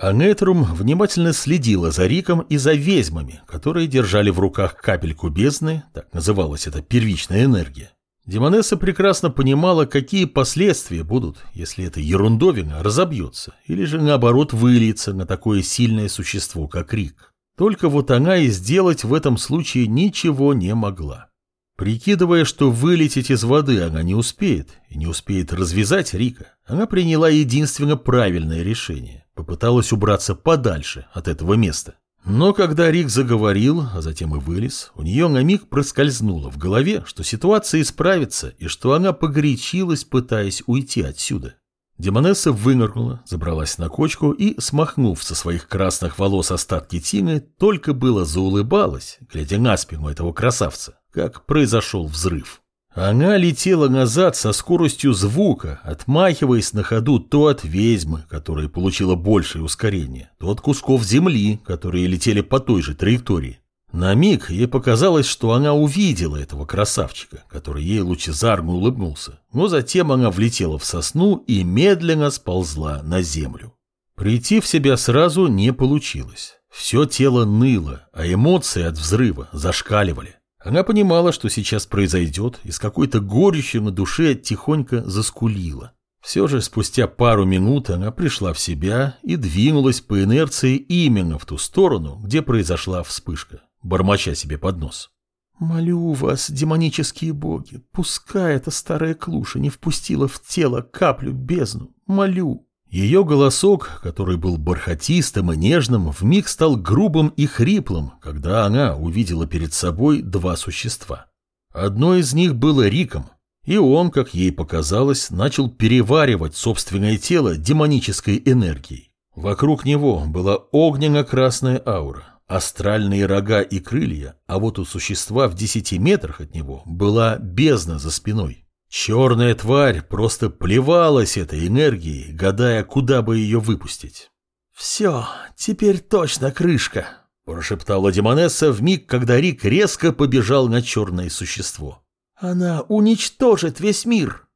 Анетрум внимательно следила за Риком и за ведьмами, которые держали в руках капельку бездны, так называлась эта первичная энергия. Демонесса прекрасно понимала, какие последствия будут, если эта ерундовина разобьется, или же наоборот выльется на такое сильное существо, как Рик. Только вот она и сделать в этом случае ничего не могла. Прикидывая, что вылететь из воды она не успеет, и не успеет развязать Рика, она приняла единственно правильное решение. Попыталась убраться подальше от этого места. Но когда Рик заговорил, а затем и вылез, у нее на миг проскользнуло в голове, что ситуация исправится и что она погорячилась, пытаясь уйти отсюда. Демонесса вынырнула, забралась на кочку и, смахнув со своих красных волос остатки тины, только было заулыбалась, глядя на спину этого красавца, как произошел взрыв. Она летела назад со скоростью звука, отмахиваясь на ходу то от ведьмы, которая получила большее ускорение, то от кусков земли, которые летели по той же траектории. На миг ей показалось, что она увидела этого красавчика, который ей лучезарно улыбнулся, но затем она влетела в сосну и медленно сползла на землю. Прийти в себя сразу не получилось. Все тело ныло, а эмоции от взрыва зашкаливали. Она понимала, что сейчас произойдет, и с какой-то горечью на душе тихонько заскулила. Все же спустя пару минут она пришла в себя и двинулась по инерции именно в ту сторону, где произошла вспышка, бормоча себе под нос. «Молю вас, демонические боги, пускай эта старая клуша не впустила в тело каплю бездну, молю». Ее голосок, который был бархатистым и нежным, вмиг стал грубым и хриплым, когда она увидела перед собой два существа. Одно из них было Риком, и он, как ей показалось, начал переваривать собственное тело демонической энергией. Вокруг него была огненно-красная аура, астральные рога и крылья, а вот у существа в десяти метрах от него была бездна за спиной. Черная тварь просто плевалась этой энергией, гадая, куда бы ее выпустить. «Все, теперь точно крышка», – прошептала Демонесса в миг, когда Рик резко побежал на черное существо. «Она уничтожит весь мир!»